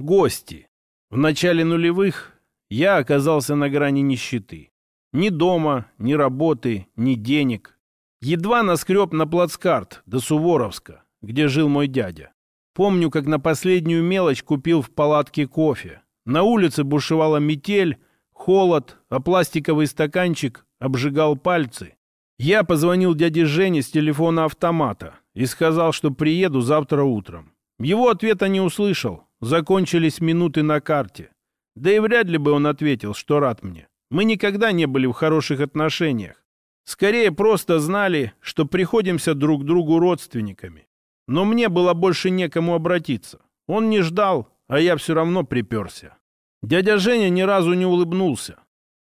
Гости. В начале нулевых я оказался на грани нищеты. Ни дома, ни работы, ни денег. Едва наскреб на плацкарт до Суворовска, где жил мой дядя. Помню, как на последнюю мелочь купил в палатке кофе. На улице бушевала метель, холод, а пластиковый стаканчик обжигал пальцы. Я позвонил дяде Жене с телефона автомата и сказал, что приеду завтра утром. Его ответа не услышал. Закончились минуты на карте. Да и вряд ли бы он ответил, что рад мне. Мы никогда не были в хороших отношениях. Скорее просто знали, что приходимся друг другу родственниками. Но мне было больше некому обратиться. Он не ждал, а я все равно приперся. Дядя Женя ни разу не улыбнулся.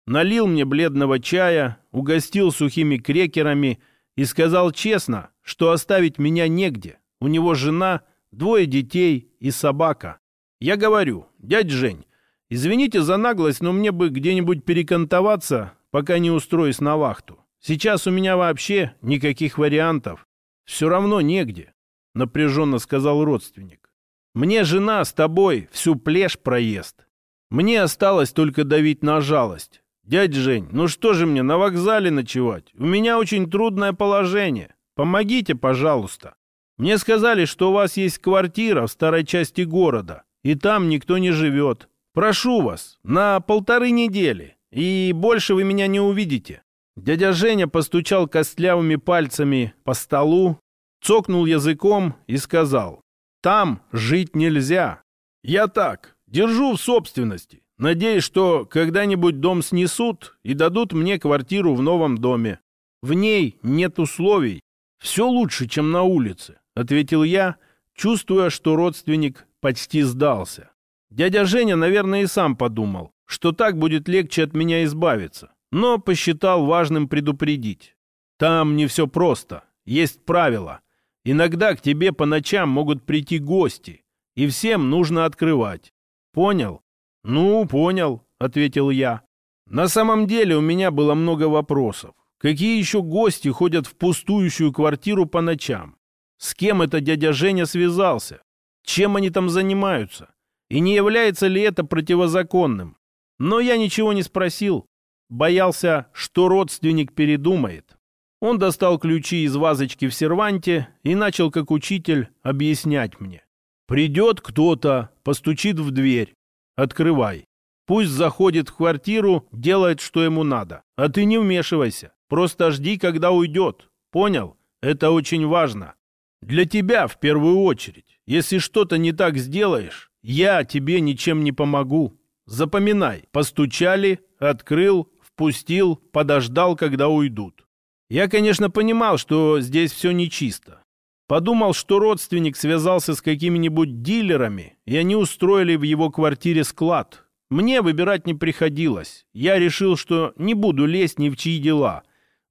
Налил мне бледного чая, угостил сухими крекерами и сказал честно, что оставить меня негде. У него жена, двое детей и собака. Я говорю, дядь Жень, Извините за наглость, но мне бы где-нибудь перекантоваться, пока не устроюсь на вахту. Сейчас у меня вообще никаких вариантов. Все равно негде, — напряженно сказал родственник. Мне жена с тобой всю плешь проест. Мне осталось только давить на жалость. Дядь Жень, ну что же мне на вокзале ночевать? У меня очень трудное положение. Помогите, пожалуйста. Мне сказали, что у вас есть квартира в старой части города, и там никто не живет. Прошу вас, на полторы недели, и больше вы меня не увидите». Дядя Женя постучал костлявыми пальцами по столу, цокнул языком и сказал, «Там жить нельзя. Я так, держу в собственности. Надеюсь, что когда-нибудь дом снесут и дадут мне квартиру в новом доме. В ней нет условий. Все лучше, чем на улице», — ответил я, чувствуя, что родственник почти сдался. Дядя Женя, наверное, и сам подумал, что так будет легче от меня избавиться, но посчитал важным предупредить. Там не все просто, есть правила. Иногда к тебе по ночам могут прийти гости, и всем нужно открывать. Понял? Ну, понял, ответил я. На самом деле у меня было много вопросов. Какие еще гости ходят в пустующую квартиру по ночам? С кем это дядя Женя связался? Чем они там занимаются? И не является ли это противозаконным? Но я ничего не спросил. Боялся, что родственник передумает. Он достал ключи из вазочки в серванте и начал, как учитель, объяснять мне. «Придет кто-то, постучит в дверь. Открывай. Пусть заходит в квартиру, делает, что ему надо. А ты не вмешивайся. Просто жди, когда уйдет. Понял? Это очень важно. Для тебя в первую очередь. Если что-то не так сделаешь, я тебе ничем не помогу. Запоминай. Постучали, открыл, впустил, подождал, когда уйдут. Я, конечно, понимал, что здесь все нечисто. Подумал, что родственник связался с какими-нибудь дилерами, и они устроили в его квартире склад. Мне выбирать не приходилось. Я решил, что не буду лезть ни в чьи дела.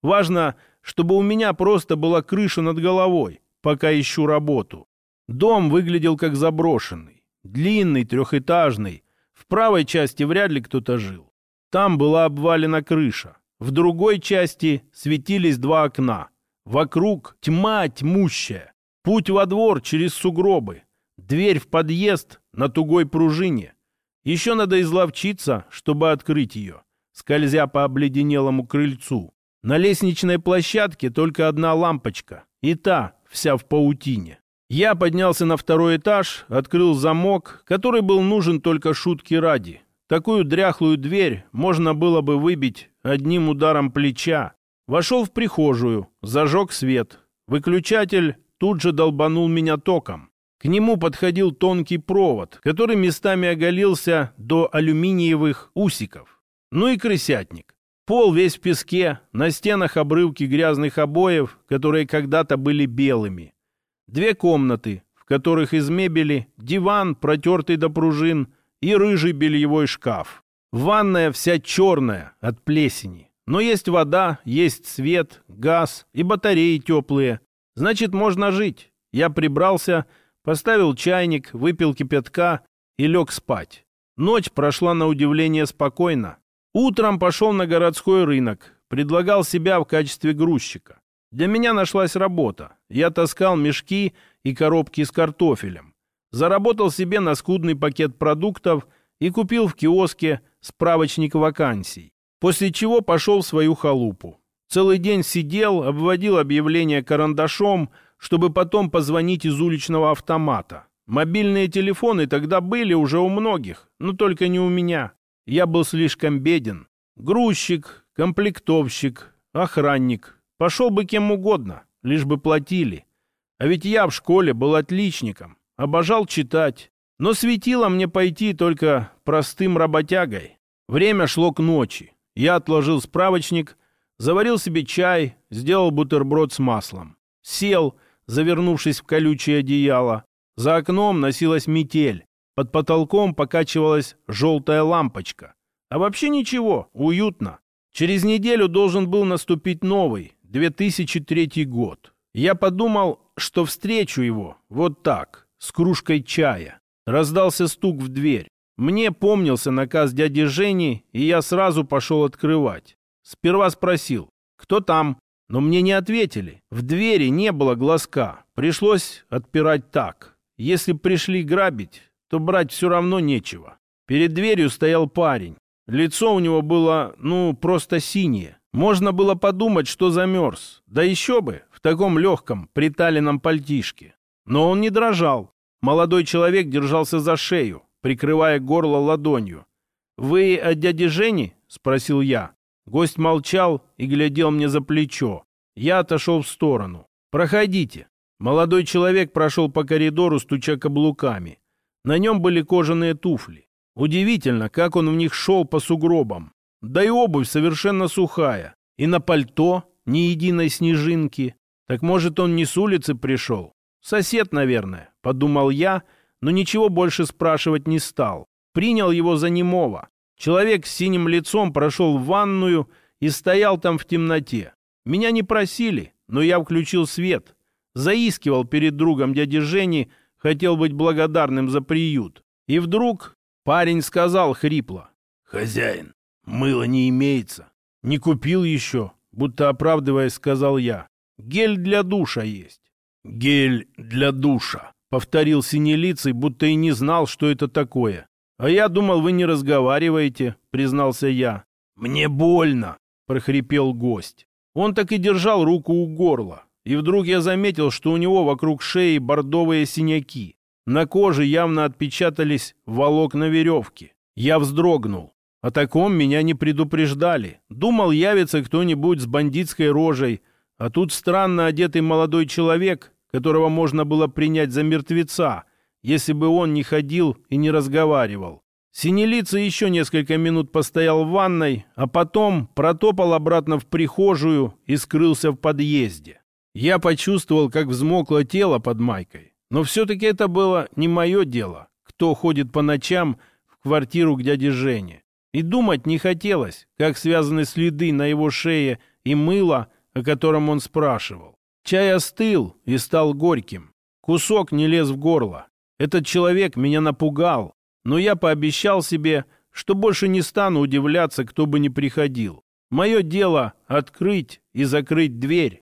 Важно, чтобы у меня просто была крыша над головой, пока ищу работу. Дом выглядел как заброшенный. Длинный, трехэтажный. В правой части вряд ли кто-то жил. Там была обвалена крыша. В другой части светились два окна. Вокруг тьма тьмущая. Путь во двор через сугробы. Дверь в подъезд на тугой пружине. Еще надо изловчиться, чтобы открыть ее, скользя по обледенелому крыльцу. На лестничной площадке только одна лампочка, и та вся в паутине. Я поднялся на второй этаж, открыл замок, который был нужен только шутки ради. Такую дряхлую дверь можно было бы выбить одним ударом плеча. Вошел в прихожую, зажег свет. Выключатель тут же долбанул меня током. К нему подходил тонкий провод, который местами оголился до алюминиевых усиков. Ну и крысятник. Пол весь в песке, на стенах обрывки грязных обоев, которые когда-то были белыми. Две комнаты, в которых из мебели диван, протертый до пружин, и рыжий бельевой шкаф. Ванная вся черная от плесени. Но есть вода, есть свет, газ и батареи теплые. Значит, можно жить. Я прибрался, поставил чайник, выпил кипятка и лег спать. Ночь прошла на удивление спокойно. Утром пошел на городской рынок, предлагал себя в качестве грузчика. Для меня нашлась работа. Я таскал мешки и коробки с картофелем. заработал себе на скудный пакет продуктов и купил в киоске справочник вакансий, после чего пошел в свою халупу. Целый день сидел, обводил объявления карандашом, чтобы потом позвонить из уличного автомата. Мобильные телефоны тогда были уже у многих, но только не у меня. Я был слишком беден. Грузчик, комплектовщик, охранник. Пошел бы кем угодно, лишь бы платили. А ведь я в школе был отличником, обожал читать. Но светило мне пойти только простым работягой. Время шло к ночи. Я отложил справочник, заварил себе чай, сделал бутерброд с маслом. Сел, завернувшись в колючее одеяло. За окном носилась метель. Под потолком покачивалась желтая лампочка. А вообще ничего, уютно. Через неделю должен был наступить новый, 2003 год. Я подумал, что встречу его вот так, с кружкой чая. Раздался стук в дверь. Мне помнился наказ дяди Жени, и я сразу пошел открывать. Сперва спросил, кто там, но мне не ответили. В двери не было глазка. Пришлось отпирать так. Если пришли грабить, то брать все равно нечего. Перед дверью стоял парень. Лицо у него было, ну, просто синее. Можно было подумать, что замерз. Да еще бы, в таком легком, приталенном пальтишке. Но он не дрожал. Молодой человек держался за шею, прикрывая горло ладонью. «Вы от дяди Жени?» — спросил я. Гость молчал и глядел мне за плечо. Я отошел в сторону. «Проходите». Молодой человек прошел по коридору, стуча каблуками. На нем были кожаные туфли. Удивительно, как он в них шел по сугробам. Да и обувь совершенно сухая. И на пальто ни единой снежинки. Так может, он не с улицы пришел? Сосед, наверное, подумал я, но ничего больше спрашивать не стал. Принял его за немого. Человек с синим лицом прошел в ванную и стоял там в темноте. Меня не просили, но я включил свет. Заискивал перед другом дяди Жени, хотел быть благодарным за приют. И вдруг парень сказал хрипло. «Хозяин, мыла не имеется. Не купил еще, будто оправдываясь, сказал я. Гель для душа есть». «Гель для душа», — повторил синелицый, будто и не знал, что это такое. «А я думал, вы не разговариваете», — признался я. «Мне больно», — прохрипел гость. Он так и держал руку у горла. И вдруг я заметил, что у него вокруг шеи бордовые синяки. На коже явно отпечатались волокна веревки. Я вздрогнул. О таком меня не предупреждали. Думал, явится кто-нибудь с бандитской рожей. А тут странно одетый молодой человек, которого можно было принять за мертвеца, если бы он не ходил и не разговаривал. Синелица еще несколько минут постоял в ванной, а потом протопал обратно в прихожую и скрылся в подъезде. Я почувствовал, как взмокло тело под майкой. Но все-таки это было не мое дело, кто ходит по ночам в квартиру к дяде Жене. И думать не хотелось, как связаны следы на его шее и мыло, о котором он спрашивал. Чай остыл и стал горьким. Кусок не лез в горло. Этот человек меня напугал, но я пообещал себе, что больше не стану удивляться, кто бы ни приходил. Мое дело — открыть и закрыть дверь,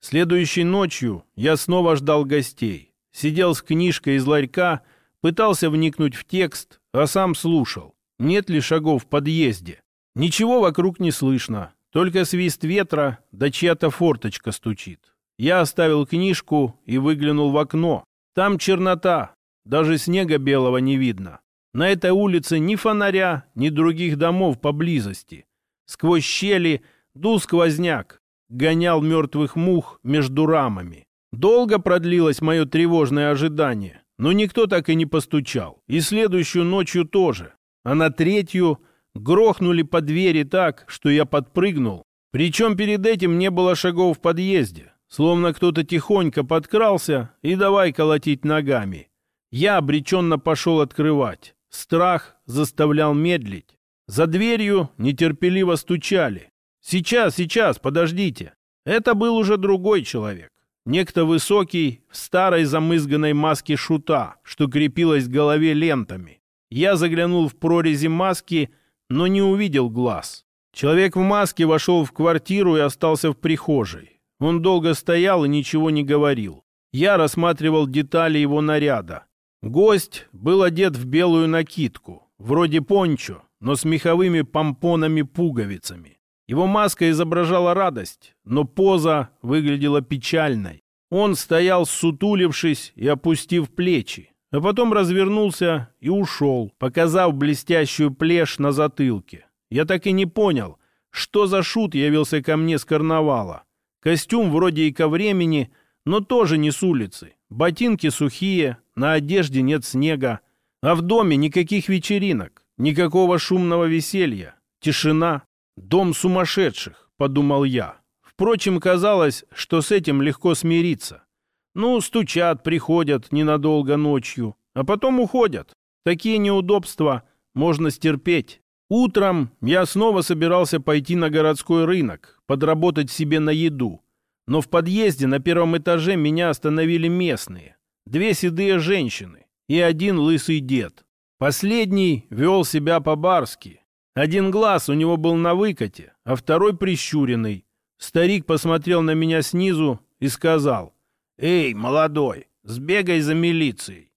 Следующей ночью я снова ждал гостей. Сидел с книжкой из ларька, пытался вникнуть в текст, а сам слушал. Нет ли шагов в подъезде? Ничего вокруг не слышно, только свист ветра да чья-то форточка стучит. Я оставил книжку и выглянул в окно. Там чернота, даже снега белого не видно. На этой улице ни фонаря, ни других домов поблизости. Сквозь щели дул сквозняк, гонял мертвых мух между рамами. Долго продлилось мое тревожное ожидание, но никто так и не постучал. И следующую ночью тоже. А на третью грохнули по двери так, что я подпрыгнул. Причем перед этим не было шагов в подъезде. Словно кто-то тихонько подкрался и давай колотить ногами. Я обреченно пошел открывать. Страх заставлял медлить. За дверью нетерпеливо стучали. «Сейчас, сейчас, подождите». Это был уже другой человек. Некто высокий, в старой замызганной маске шута, что крепилась к голове лентами. Я заглянул в прорези маски, но не увидел глаз. Человек в маске вошел в квартиру и остался в прихожей. Он долго стоял и ничего не говорил. Я рассматривал детали его наряда. Гость был одет в белую накидку, вроде пончо, но с меховыми помпонами-пуговицами. Его маска изображала радость, но поза выглядела печальной. Он стоял, сутулившись и опустив плечи, а потом развернулся и ушел, показав блестящую плешь на затылке. Я так и не понял, что за шут явился ко мне с карнавала. Костюм вроде и ко времени, но тоже не с улицы. Ботинки сухие, на одежде нет снега, а в доме никаких вечеринок, никакого шумного веселья, тишина, дом сумасшедших, подумал я. Впрочем, казалось, что с этим легко смириться. Ну, стучат, приходят ненадолго ночью, а потом уходят. Такие неудобства можно стерпеть. Утром я снова собирался пойти на городской рынок, подработать себе на еду. Но в подъезде на первом этаже меня остановили местные. Две седые женщины и один лысый дед. Последний вел себя по-барски. Один глаз у него был на выкате, а второй прищуренный. Старик посмотрел на меня снизу и сказал, «Эй, молодой, сбегай за милицией».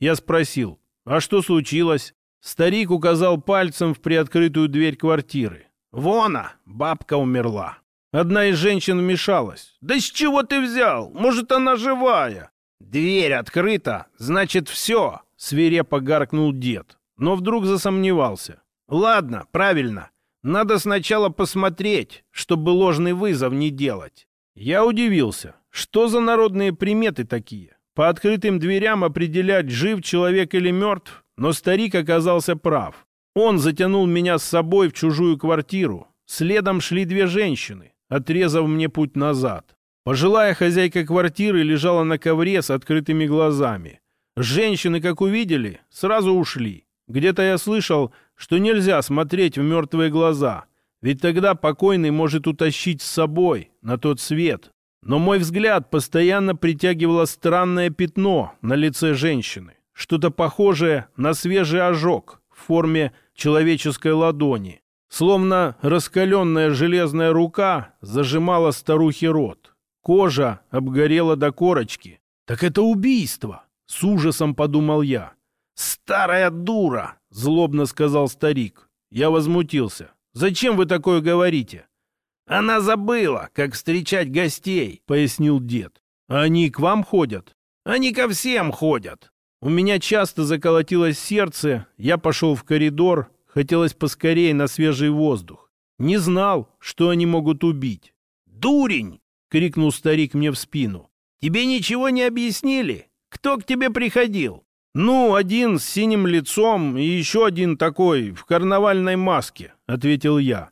Я спросил, «А что случилось?» Старик указал пальцем в приоткрытую дверь квартиры. «Вона, бабка умерла». Одна из женщин вмешалась. «Да с чего ты взял? Может, она живая?» «Дверь открыта, значит, все!» — свирепо гаркнул дед. Но вдруг засомневался. «Ладно, правильно. Надо сначала посмотреть, чтобы ложный вызов не делать». Я удивился. Что за народные приметы такие? По открытым дверям определять, жив человек или мертв? Но старик оказался прав. Он затянул меня с собой в чужую квартиру. Следом шли две женщины, отрезав мне путь назад. Пожилая хозяйка квартиры лежала на ковре с открытыми глазами. Женщины, как увидели, сразу ушли. Где-то я слышал, что нельзя смотреть в мертвые глаза, ведь тогда покойный может утащить с собой на тот свет. Но мой взгляд постоянно притягивало странное пятно на лице женщины что-то похожее на свежий ожог в форме человеческой ладони. Словно раскаленная железная рука зажимала старухе рот. Кожа обгорела до корочки. «Так это убийство!» — с ужасом подумал я. «Старая дура!» — злобно сказал старик. Я возмутился. «Зачем вы такое говорите?» «Она забыла, как встречать гостей», — пояснил дед. «А они к вам ходят?» «Они ко всем ходят. У меня часто заколотилось сердце, я пошел в коридор, хотелось поскорее на свежий воздух. Не знал, что они могут убить. «Дурень!» — крикнул старик мне в спину. «Тебе ничего не объяснили? Кто к тебе приходил?» «Ну, один с синим лицом и еще один такой, в карнавальной маске», — ответил я.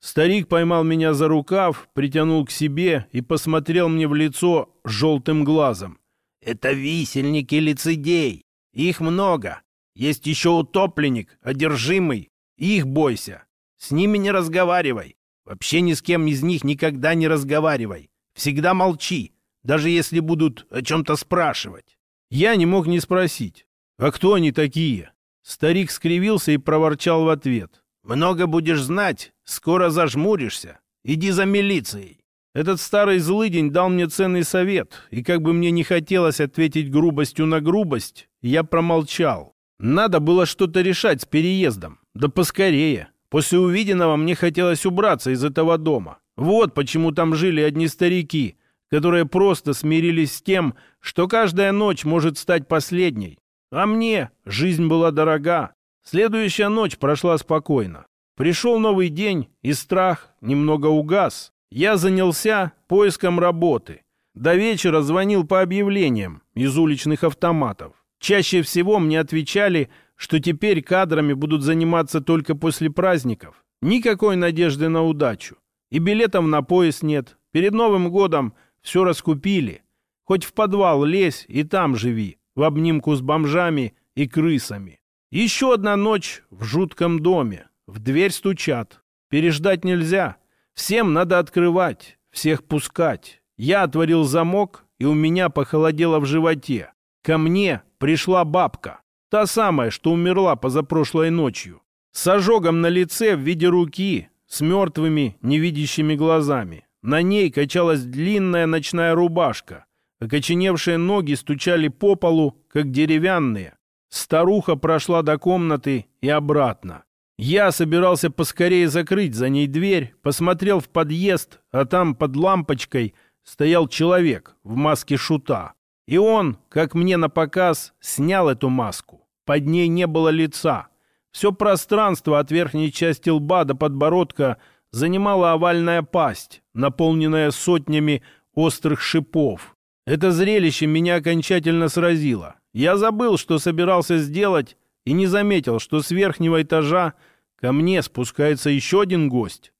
Старик поймал меня за рукав, притянул к себе и посмотрел мне в лицо желтым глазом. Это висельники лицедей. Их много. Есть еще утопленник, одержимый. Их бойся. С ними не разговаривай. Вообще ни с кем из них никогда не разговаривай. Всегда молчи, даже если будут о чем-то спрашивать. Я не мог не спросить. А кто они такие? Старик скривился и проворчал в ответ. Много будешь знать, скоро зажмуришься. Иди за милицией. Этот старый злыдень дал мне ценный совет, и как бы мне не хотелось ответить грубостью на грубость, я промолчал. Надо было что-то решать с переездом. Да поскорее. После увиденного мне хотелось убраться из этого дома. Вот почему там жили одни старики, которые просто смирились с тем, что каждая ночь может стать последней. А мне жизнь была дорога. Следующая ночь прошла спокойно. Пришел новый день, и страх немного угас. Я занялся поиском работы. До вечера звонил по объявлениям из уличных автоматов. Чаще всего мне отвечали, что теперь кадрами будут заниматься только после праздников. Никакой надежды на удачу. И билетов на поезд нет. Перед Новым годом все раскупили. Хоть в подвал лезь и там живи, в обнимку с бомжами и крысами. Еще одна ночь в жутком доме. В дверь стучат. Переждать нельзя. Всем надо открывать, всех пускать. Я отворил замок, и у меня похолодело в животе. Ко мне пришла бабка. Та самая, что умерла позапрошлой ночью. С ожогом на лице в виде руки, с мертвыми невидящими глазами. На ней качалась длинная ночная рубашка. Окоченевшие ноги стучали по полу, как деревянные. Старуха прошла до комнаты и обратно. Я собирался поскорее закрыть за ней дверь, посмотрел в подъезд, а там под лампочкой стоял человек в маске шута. И он, как мне на показ, снял эту маску. Под ней не было лица. Все пространство от верхней части лба до подбородка занимала овальная пасть, наполненная сотнями острых шипов. Это зрелище меня окончательно сразило. Я забыл, что собирался сделать, и не заметил, что с верхнего этажа ко мне спускается еще один гость.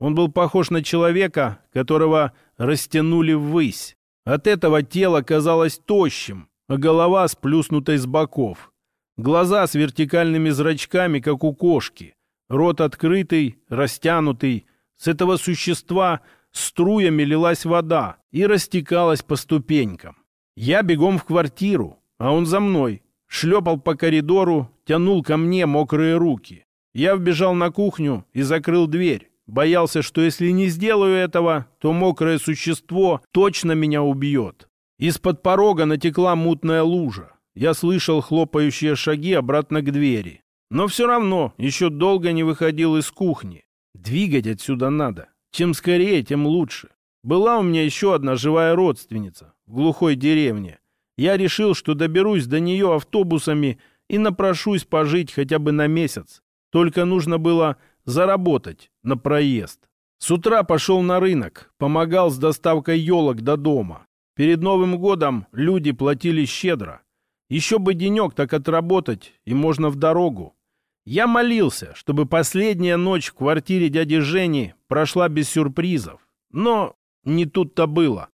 Он был похож на человека, которого растянули ввысь. От этого тело казалось тощим, а голова сплюснутой с боков. Глаза с вертикальными зрачками, как у кошки. Рот открытый, растянутый. С этого существа струями лилась вода и растекалась по ступенькам. Я бегом в квартиру, а он за мной. Шлепал по коридору, тянул ко мне мокрые руки. Я вбежал на кухню и закрыл дверь. Боялся, что если не сделаю этого, то мокрое существо точно меня убьет. Из-под порога натекла мутная лужа. Я слышал хлопающие шаги обратно к двери. Но все равно еще долго не выходил из кухни. Двигать отсюда надо. Чем скорее, тем лучше. Была у меня еще одна живая родственница в глухой деревне. Я решил, что доберусь до нее автобусами и напрошусь пожить хотя бы на месяц. Только нужно было заработать на проезд. С утра пошел на рынок, помогал с доставкой елок до дома. Перед Новым годом люди платили щедро. Еще бы денек так отработать, и можно в дорогу. Я молился, чтобы последняя ночь в квартире дяди Жени прошла без сюрпризов. Но не тут-то было.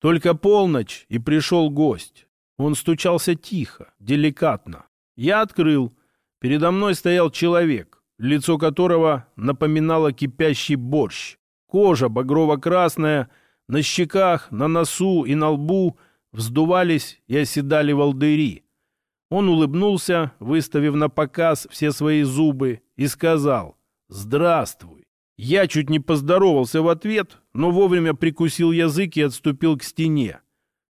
Только полночь, и пришел гость. Он стучался тихо, деликатно. Я открыл. Передо мной стоял человек лицо которого напоминало кипящий борщ. Кожа багрово-красная, на щеках, на носу и на лбу вздувались и оседали волдыри. Он улыбнулся, выставив на показ все свои зубы, и сказал «Здравствуй». Я чуть не поздоровался в ответ, но вовремя прикусил язык и отступил к стене.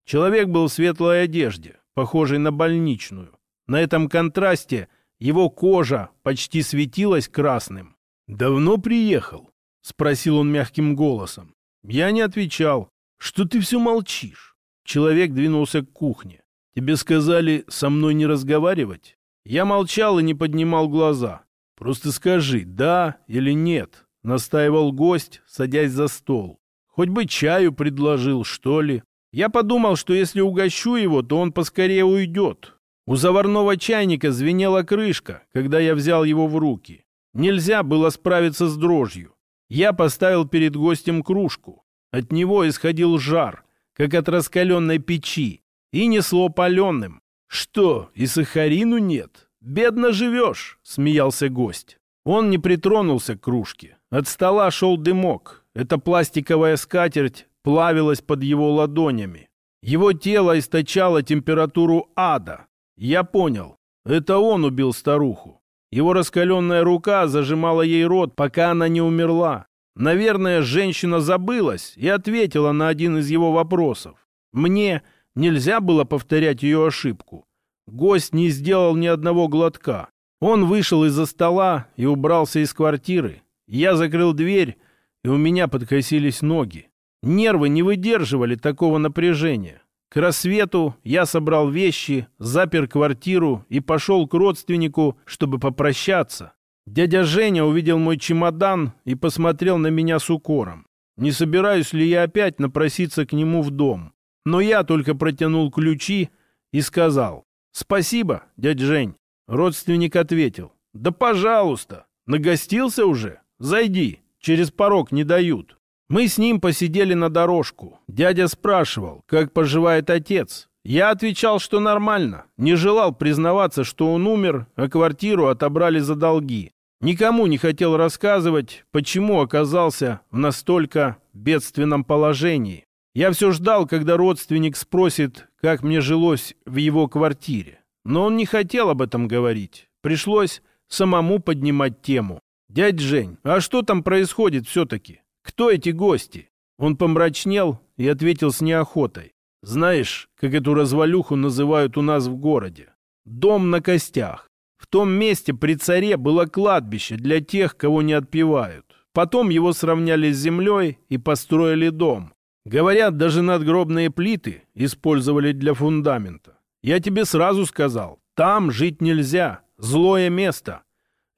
Человек был в светлой одежде, похожей на больничную. На этом контрасте его кожа почти светилась красным. «Давно приехал?» — спросил он мягким голосом. Я не отвечал. «Что ты все молчишь?» Человек двинулся к кухне. «Тебе сказали со мной не разговаривать?» Я молчал и не поднимал глаза. «Просто скажи, да или нет?» — настаивал гость, садясь за стол. «Хоть бы чаю предложил, что ли?» Я подумал, что если угощу его, то он поскорее уйдет, у заварного чайника звенела крышка, когда я взял его в руки. Нельзя было справиться с дрожью. Я поставил перед гостем кружку. От него исходил жар, как от раскаленной печи, и несло паленым. «Что, и сахарину нет? Бедно живешь!» — смеялся гость. Он не притронулся к кружке. От стола шел дымок. Эта пластиковая скатерть плавилась под его ладонями. Его тело источало температуру ада. Я понял. Это он убил старуху. Его раскаленная рука зажимала ей рот, пока она не умерла. Наверное, женщина забылась и ответила на один из его вопросов. Мне нельзя было повторять ее ошибку. Гость не сделал ни одного глотка. Он вышел из-за стола и убрался из квартиры. Я закрыл дверь, и у меня подкосились ноги. Нервы не выдерживали такого напряжения. К рассвету я собрал вещи, запер квартиру и пошел к родственнику, чтобы попрощаться. Дядя Женя увидел мой чемодан и посмотрел на меня с укором. Не собираюсь ли я опять напроситься к нему в дом. Но я только протянул ключи и сказал «Спасибо, дядь Жень». Родственник ответил «Да пожалуйста, нагостился уже? Зайди, через порог не дают». Мы с ним посидели на дорожку. Дядя спрашивал, как поживает отец. Я отвечал, что нормально. Не желал признаваться, что он умер, а квартиру отобрали за долги. Никому не хотел рассказывать, почему оказался в настолько бедственном положении. Я все ждал, когда родственник спросит, как мне жилось в его квартире. Но он не хотел об этом говорить. Пришлось самому поднимать тему. «Дядь Жень, а что там происходит все-таки? Кто эти гости? Он помрачнел и ответил с неохотой. Знаешь, как эту развалюху называют у нас в городе? Дом на костях. В том месте при царе было кладбище для тех, кого не отпевают. Потом его сравняли с землей и построили дом. Говорят, даже надгробные плиты использовали для фундамента. Я тебе сразу сказал, там жить нельзя, злое место.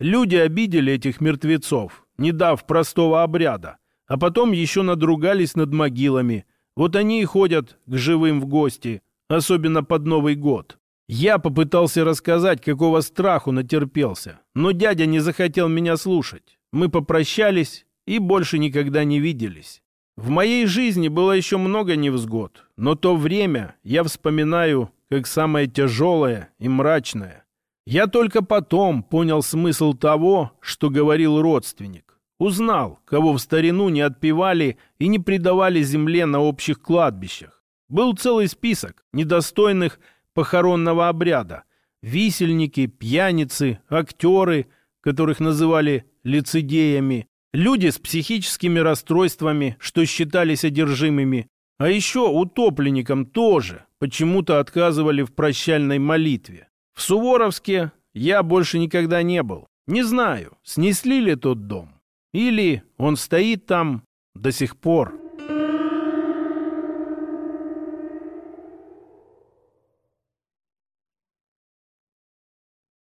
Люди обидели этих мертвецов, не дав простого обряда, а потом еще надругались над могилами. Вот они и ходят к живым в гости, особенно под Новый год. Я попытался рассказать, какого страху натерпелся, но дядя не захотел меня слушать. Мы попрощались и больше никогда не виделись. В моей жизни было еще много невзгод, но то время я вспоминаю как самое тяжелое и мрачное. Я только потом понял смысл того, что говорил родственник. Узнал, кого в старину не отпевали и не предавали земле на общих кладбищах. Был целый список недостойных похоронного обряда. Висельники, пьяницы, актеры, которых называли лицедеями, Люди с психическими расстройствами, что считались одержимыми, а еще утопленникам тоже почему-то отказывали в прощальной молитве. В Суворовске я больше никогда не был. Не знаю, снесли ли тот дом. Или он стоит там до сих пор.